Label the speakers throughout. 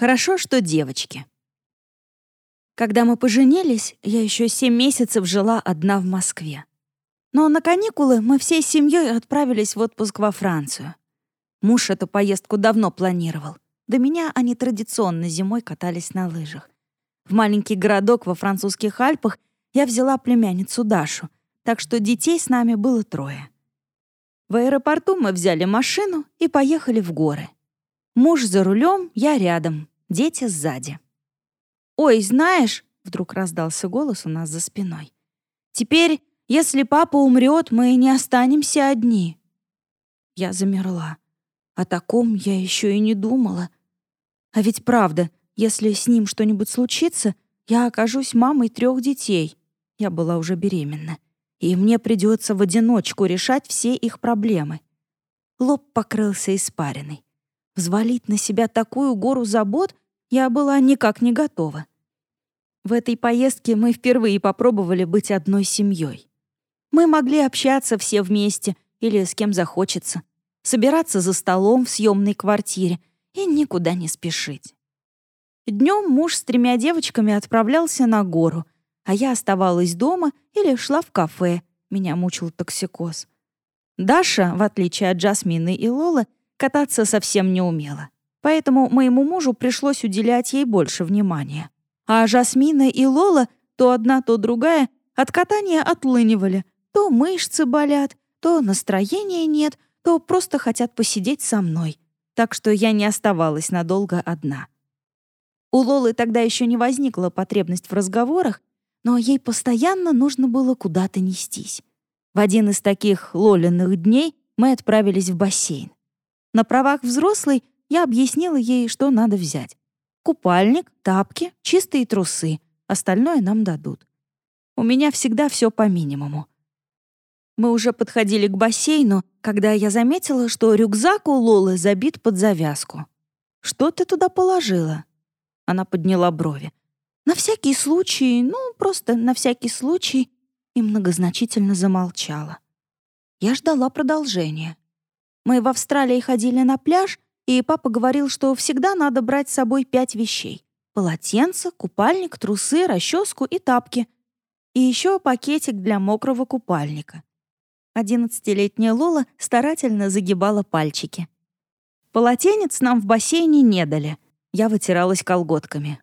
Speaker 1: Хорошо, что девочки. Когда мы поженились, я еще семь месяцев жила одна в Москве. Но на каникулы мы всей семьей отправились в отпуск во Францию. Муж эту поездку давно планировал. До меня они традиционно зимой катались на лыжах. В маленький городок во французских Альпах я взяла племянницу Дашу, так что детей с нами было трое. В аэропорту мы взяли машину и поехали в горы. Муж за рулем, я рядом, дети сзади. «Ой, знаешь», — вдруг раздался голос у нас за спиной, «теперь, если папа умрет, мы не останемся одни». Я замерла. О таком я еще и не думала. А ведь правда, если с ним что-нибудь случится, я окажусь мамой трех детей. Я была уже беременна. И мне придется в одиночку решать все их проблемы. Лоб покрылся испариной. Взвалить на себя такую гору забот я была никак не готова. В этой поездке мы впервые попробовали быть одной семьей. Мы могли общаться все вместе или с кем захочется, собираться за столом в съемной квартире и никуда не спешить. Днем муж с тремя девочками отправлялся на гору, а я оставалась дома или шла в кафе. Меня мучил токсикоз. Даша, в отличие от Джасмины и Лолы, кататься совсем не умела. Поэтому моему мужу пришлось уделять ей больше внимания. А Жасмина и Лола, то одна, то другая, от катания отлынивали. То мышцы болят, то настроения нет, то просто хотят посидеть со мной. Так что я не оставалась надолго одна. У Лолы тогда еще не возникла потребность в разговорах, но ей постоянно нужно было куда-то нестись. В один из таких лолиных дней мы отправились в бассейн. На правах взрослой я объяснила ей, что надо взять. Купальник, тапки, чистые трусы. Остальное нам дадут. У меня всегда все по минимуму. Мы уже подходили к бассейну, когда я заметила, что рюкзак у Лолы забит под завязку. «Что ты туда положила?» Она подняла брови. «На всякий случай, ну, просто на всякий случай», и многозначительно замолчала. Я ждала продолжения. Мы в Австралии ходили на пляж, и папа говорил, что всегда надо брать с собой пять вещей. Полотенце, купальник, трусы, расческу и тапки. И еще пакетик для мокрого купальника. Одиннадцатилетняя Лола старательно загибала пальчики. Полотенец нам в бассейне не дали. Я вытиралась колготками.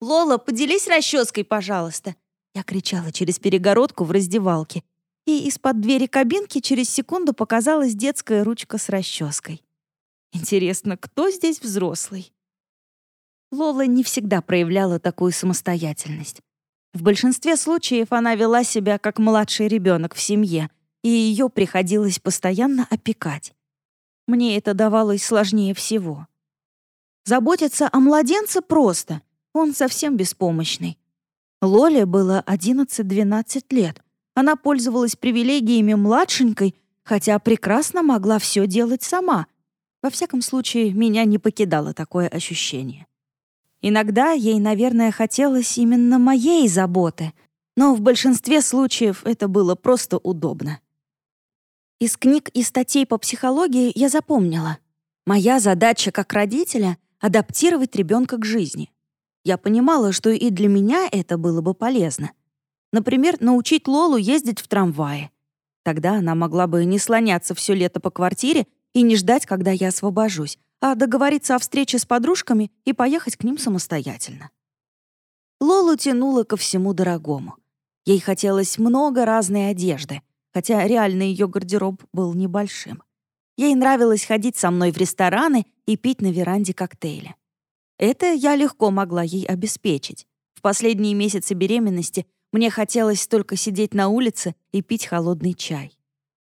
Speaker 1: «Лола, поделись расческой, пожалуйста!» Я кричала через перегородку в раздевалке. И из-под двери кабинки через секунду показалась детская ручка с расческой. Интересно, кто здесь взрослый? Лола не всегда проявляла такую самостоятельность. В большинстве случаев она вела себя как младший ребенок в семье, и ее приходилось постоянно опекать. Мне это давалось сложнее всего. Заботиться о младенце просто, он совсем беспомощный. Лоле было 11-12 лет. Она пользовалась привилегиями младшенькой, хотя прекрасно могла все делать сама — во всяком случае, меня не покидало такое ощущение. Иногда ей, наверное, хотелось именно моей заботы, но в большинстве случаев это было просто удобно. Из книг и статей по психологии я запомнила. Моя задача как родителя — адаптировать ребенка к жизни. Я понимала, что и для меня это было бы полезно. Например, научить Лолу ездить в трамвае. Тогда она могла бы не слоняться все лето по квартире и не ждать, когда я освобожусь, а договориться о встрече с подружками и поехать к ним самостоятельно. Лолу тянула ко всему дорогому. Ей хотелось много разной одежды, хотя реально ее гардероб был небольшим. Ей нравилось ходить со мной в рестораны и пить на веранде коктейли. Это я легко могла ей обеспечить. В последние месяцы беременности мне хотелось только сидеть на улице и пить холодный чай.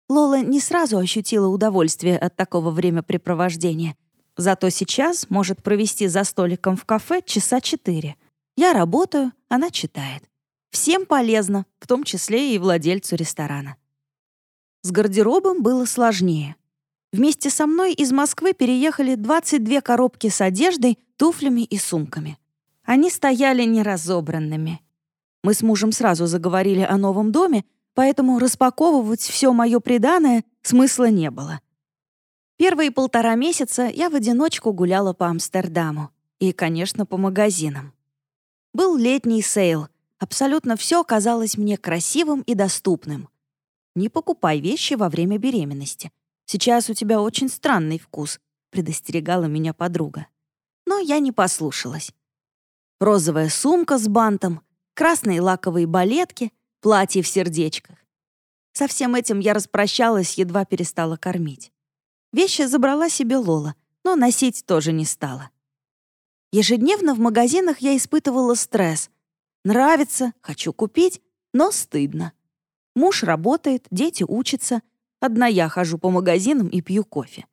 Speaker 1: Лола не сразу ощутила удовольствие от такого времяпрепровождения. Зато сейчас может провести за столиком в кафе часа четыре. Я работаю, она читает. Всем полезно, в том числе и владельцу ресторана. С гардеробом было сложнее. Вместе со мной из Москвы переехали 22 коробки с одеждой, туфлями и сумками. Они стояли неразобранными. Мы с мужем сразу заговорили о новом доме, поэтому распаковывать все мое преданное смысла не было. Первые полтора месяца я в одиночку гуляла по Амстердаму. И, конечно, по магазинам. Был летний сейл. Абсолютно все казалось мне красивым и доступным. Не покупай вещи во время беременности. Сейчас у тебя очень странный вкус, предостерегала меня подруга. Но я не послушалась. Розовая сумка с бантом, красные лаковые балетки, платье в сердечках. Со всем этим я распрощалась, едва перестала кормить. Вещи забрала себе Лола, но носить тоже не стала. Ежедневно в магазинах я испытывала стресс. Нравится, хочу купить, но стыдно. Муж работает, дети учатся. Одна я хожу по магазинам и пью кофе.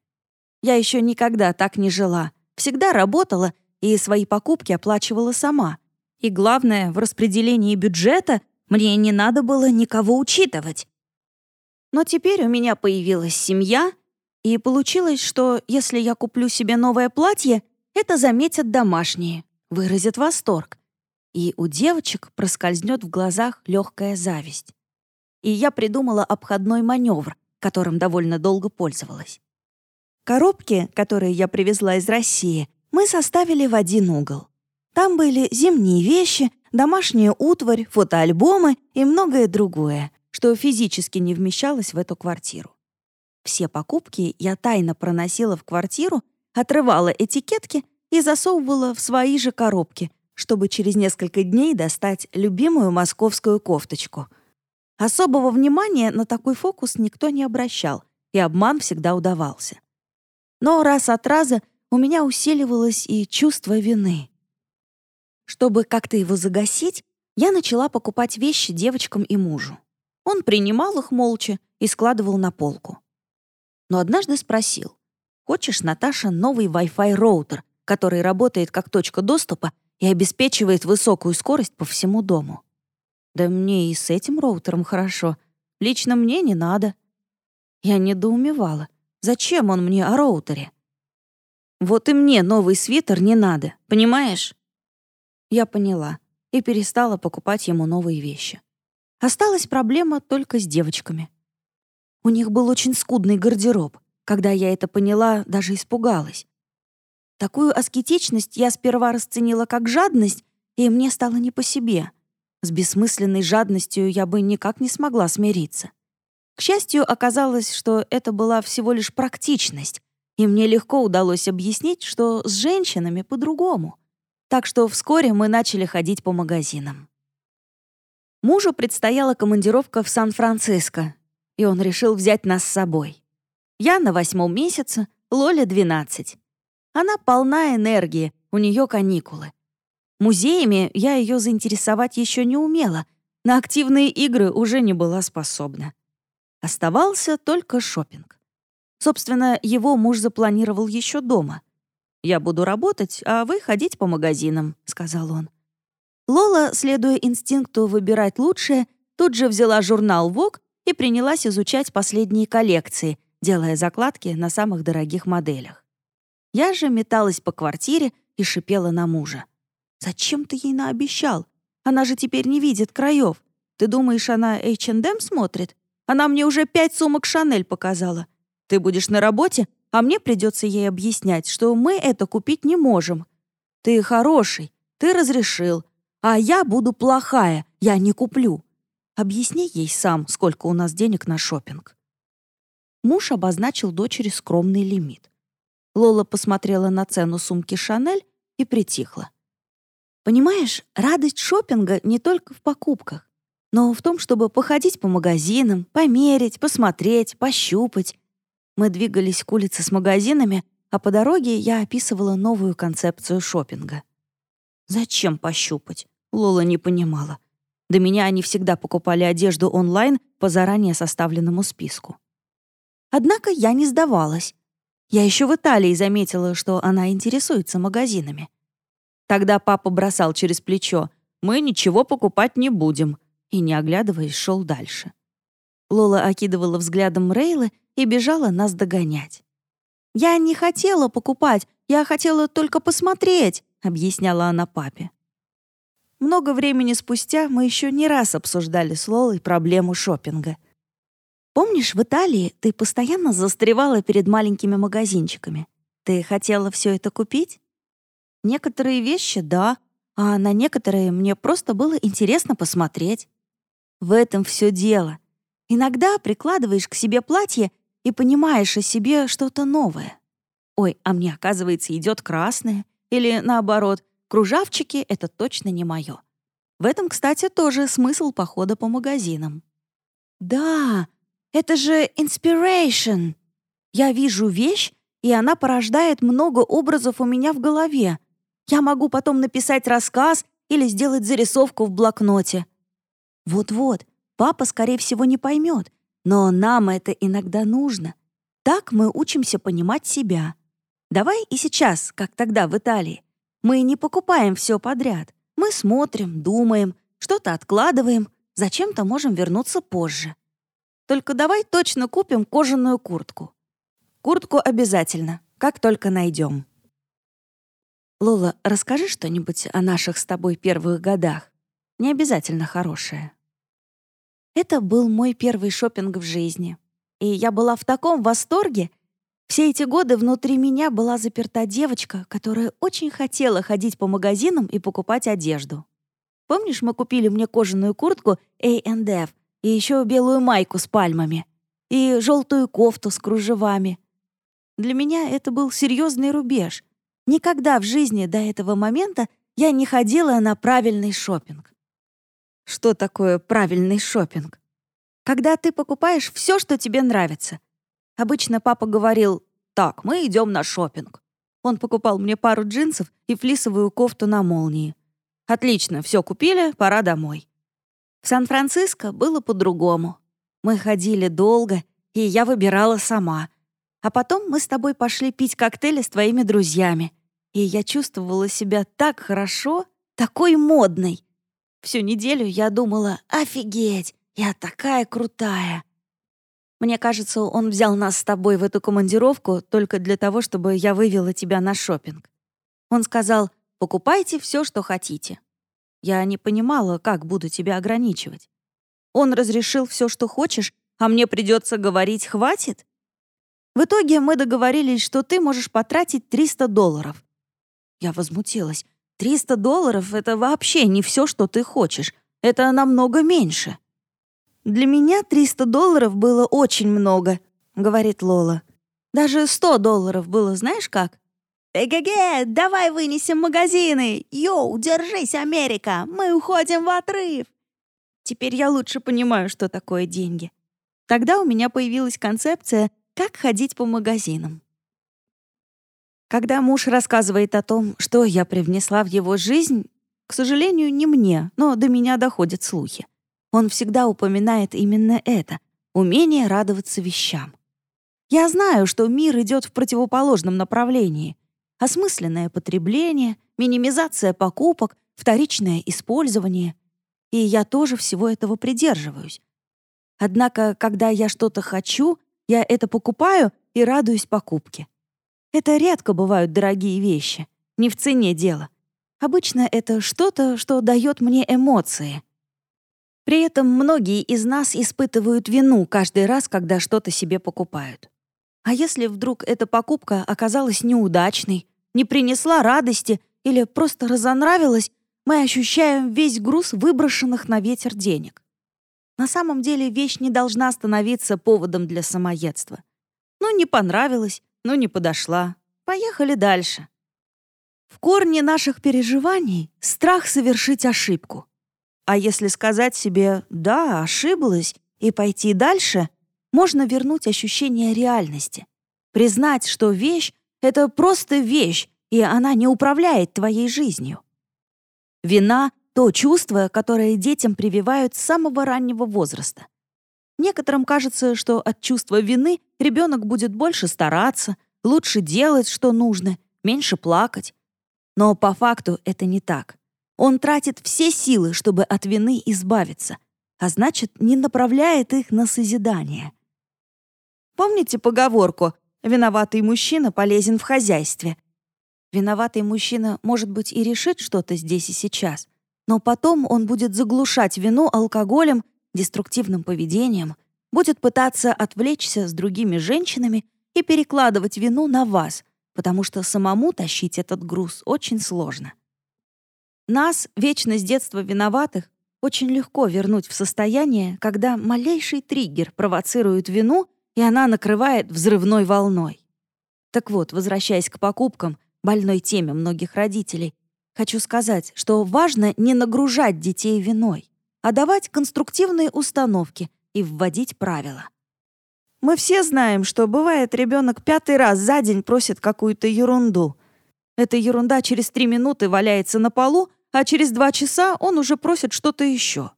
Speaker 1: Я еще никогда так не жила. Всегда работала и свои покупки оплачивала сама. И главное, в распределении бюджета мне не надо было никого учитывать. Но теперь у меня появилась семья, и получилось, что если я куплю себе новое платье, это заметят домашние, выразят восторг. И у девочек проскользнет в глазах легкая зависть. И я придумала обходной маневр, которым довольно долго пользовалась. Коробки, которые я привезла из России, мы составили в один угол. Там были зимние вещи, домашняя утварь, фотоальбомы и многое другое, что физически не вмещалось в эту квартиру. Все покупки я тайно проносила в квартиру, отрывала этикетки и засовывала в свои же коробки, чтобы через несколько дней достать любимую московскую кофточку. Особого внимания на такой фокус никто не обращал, и обман всегда удавался. Но раз от раза у меня усиливалось и чувство вины. Чтобы как-то его загасить, я начала покупать вещи девочкам и мужу. Он принимал их молча и складывал на полку. Но однажды спросил, «Хочешь, Наташа, новый Wi-Fi роутер, который работает как точка доступа и обеспечивает высокую скорость по всему дому?» «Да мне и с этим роутером хорошо. Лично мне не надо». Я недоумевала. Зачем он мне о роутере? Вот и мне новый свитер не надо, понимаешь? Я поняла и перестала покупать ему новые вещи. Осталась проблема только с девочками. У них был очень скудный гардероб. Когда я это поняла, даже испугалась. Такую аскетичность я сперва расценила как жадность, и мне стало не по себе. С бессмысленной жадностью я бы никак не смогла смириться. К счастью, оказалось, что это была всего лишь практичность, и мне легко удалось объяснить, что с женщинами по-другому. Так что вскоре мы начали ходить по магазинам. Мужу предстояла командировка в Сан-Франциско, и он решил взять нас с собой. Я на восьмом месяце, Лоле — 12. Она полна энергии, у нее каникулы. Музеями я ее заинтересовать еще не умела, на активные игры уже не была способна. Оставался только шопинг. Собственно, его муж запланировал еще дома. «Я буду работать, а вы ходить по магазинам», — сказал он. Лола, следуя инстинкту выбирать лучшее, тут же взяла журнал «Вог» и принялась изучать последние коллекции, делая закладки на самых дорогих моделях. Я же металась по квартире и шипела на мужа. «Зачем ты ей наобещал? Она же теперь не видит краев. Ты думаешь, она H&M смотрит? Она мне уже пять сумок Шанель показала. Ты будешь на работе, а мне придется ей объяснять, что мы это купить не можем. Ты хороший, ты разрешил, а я буду плохая, я не куплю. Объясни ей сам, сколько у нас денег на шопинг. Муж обозначил дочери скромный лимит. Лола посмотрела на цену сумки «Шанель» и притихла. Понимаешь, радость шопинга не только в покупках, но в том, чтобы походить по магазинам, померить, посмотреть, пощупать, мы двигались к улице с магазинами, а по дороге я описывала новую концепцию шопинга. Зачем пощупать? Лола не понимала. До меня они всегда покупали одежду онлайн по заранее составленному списку. Однако я не сдавалась. Я еще в Италии заметила, что она интересуется магазинами. Тогда папа бросал через плечо «Мы ничего покупать не будем», и, не оглядываясь, шел дальше. Лола окидывала взглядом Рейлы и бежала нас догонять. «Я не хотела покупать, я хотела только посмотреть», — объясняла она папе. Много времени спустя мы еще не раз обсуждали с Лолой проблему шопинга. «Помнишь, в Италии ты постоянно застревала перед маленькими магазинчиками? Ты хотела все это купить?» Некоторые вещи — да, а на некоторые мне просто было интересно посмотреть. В этом все дело. Иногда прикладываешь к себе платье и понимаешь о себе что-то новое. Ой, а мне, оказывается, идет красное. Или наоборот, кружавчики — это точно не мое. В этом, кстати, тоже смысл похода по магазинам. Да, это же inspiration. Я вижу вещь, и она порождает много образов у меня в голове. Я могу потом написать рассказ или сделать зарисовку в блокноте. Вот-вот, папа, скорее всего, не поймет, но нам это иногда нужно. Так мы учимся понимать себя. Давай и сейчас, как тогда в Италии. Мы не покупаем все подряд. Мы смотрим, думаем, что-то откладываем, зачем-то можем вернуться позже. Только давай точно купим кожаную куртку. Куртку обязательно, как только найдем. Лола, расскажи что-нибудь о наших с тобой первых годах. Не обязательно хорошее. Это был мой первый шопинг в жизни. И я была в таком восторге. Все эти годы внутри меня была заперта девочка, которая очень хотела ходить по магазинам и покупать одежду. Помнишь, мы купили мне кожаную куртку A&F и еще белую майку с пальмами и желтую кофту с кружевами — для меня это был серьезный рубеж. Никогда в жизни до этого момента я не ходила на правильный шопинг. Что такое правильный шопинг? Когда ты покупаешь все, что тебе нравится. Обычно папа говорил, «Так, мы идем на шопинг». Он покупал мне пару джинсов и флисовую кофту на молнии. «Отлично, все купили, пора домой». В Сан-Франциско было по-другому. Мы ходили долго, и я выбирала сама — а потом мы с тобой пошли пить коктейли с твоими друзьями. И я чувствовала себя так хорошо, такой модной. Всю неделю я думала, офигеть, я такая крутая. Мне кажется, он взял нас с тобой в эту командировку только для того, чтобы я вывела тебя на шопинг. Он сказал, покупайте все, что хотите. Я не понимала, как буду тебя ограничивать. Он разрешил все, что хочешь, а мне придется говорить «хватит»? В итоге мы договорились, что ты можешь потратить 300 долларов. Я возмутилась. 300 долларов — это вообще не все, что ты хочешь. Это намного меньше. Для меня 300 долларов было очень много, говорит Лола. Даже 100 долларов было, знаешь как? «Эге-ге, давай вынесем магазины! Йоу, держись, Америка! Мы уходим в отрыв!» Теперь я лучше понимаю, что такое деньги. Тогда у меня появилась концепция как ходить по магазинам. Когда муж рассказывает о том, что я привнесла в его жизнь, к сожалению, не мне, но до меня доходят слухи. Он всегда упоминает именно это — умение радоваться вещам. Я знаю, что мир идет в противоположном направлении. Осмысленное потребление, минимизация покупок, вторичное использование. И я тоже всего этого придерживаюсь. Однако, когда я что-то хочу, я это покупаю и радуюсь покупке. Это редко бывают дорогие вещи, не в цене дело. Обычно это что-то, что дает мне эмоции. При этом многие из нас испытывают вину каждый раз, когда что-то себе покупают. А если вдруг эта покупка оказалась неудачной, не принесла радости или просто разонравилась, мы ощущаем весь груз выброшенных на ветер денег. На самом деле вещь не должна становиться поводом для самоедства. Ну, не понравилось, ну, не подошла. Поехали дальше. В корне наших переживаний — страх совершить ошибку. А если сказать себе «да, ошиблась» и пойти дальше, можно вернуть ощущение реальности. Признать, что вещь — это просто вещь, и она не управляет твоей жизнью. Вина то чувство, которое детям прививают с самого раннего возраста. Некоторым кажется, что от чувства вины ребенок будет больше стараться, лучше делать, что нужно, меньше плакать. Но по факту это не так. Он тратит все силы, чтобы от вины избавиться, а значит, не направляет их на созидание. Помните поговорку «виноватый мужчина полезен в хозяйстве»? Виноватый мужчина, может быть, и решит что-то здесь и сейчас, но потом он будет заглушать вину алкоголем, деструктивным поведением, будет пытаться отвлечься с другими женщинами и перекладывать вину на вас, потому что самому тащить этот груз очень сложно. Нас, вечно с детства виноватых, очень легко вернуть в состояние, когда малейший триггер провоцирует вину, и она накрывает взрывной волной. Так вот, возвращаясь к покупкам, больной теме многих родителей, хочу сказать, что важно не нагружать детей виной, а давать конструктивные установки и вводить правила. Мы все знаем, что бывает ребенок пятый раз за день просит какую-то ерунду. Эта ерунда через три минуты валяется на полу, а через два часа он уже просит что-то еще.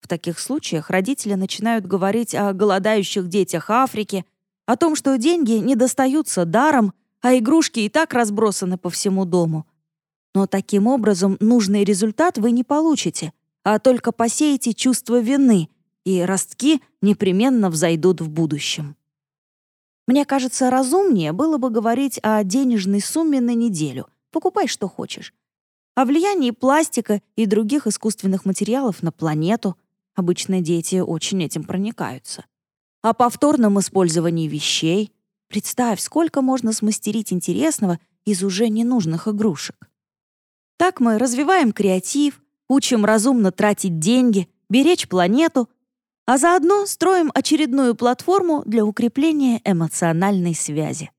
Speaker 1: В таких случаях родители начинают говорить о голодающих детях Африки, о том, что деньги не достаются даром, а игрушки и так разбросаны по всему дому. Но таким образом нужный результат вы не получите, а только посеете чувство вины, и ростки непременно взойдут в будущем. Мне кажется, разумнее было бы говорить о денежной сумме на неделю. Покупай, что хочешь о влиянии пластика и других искусственных материалов на планету. Обычно дети очень этим проникаются. О повторном использовании вещей. Представь, сколько можно смастерить интересного из уже ненужных игрушек. Так мы развиваем креатив, учим разумно тратить деньги, беречь планету, а заодно строим очередную платформу для укрепления эмоциональной связи.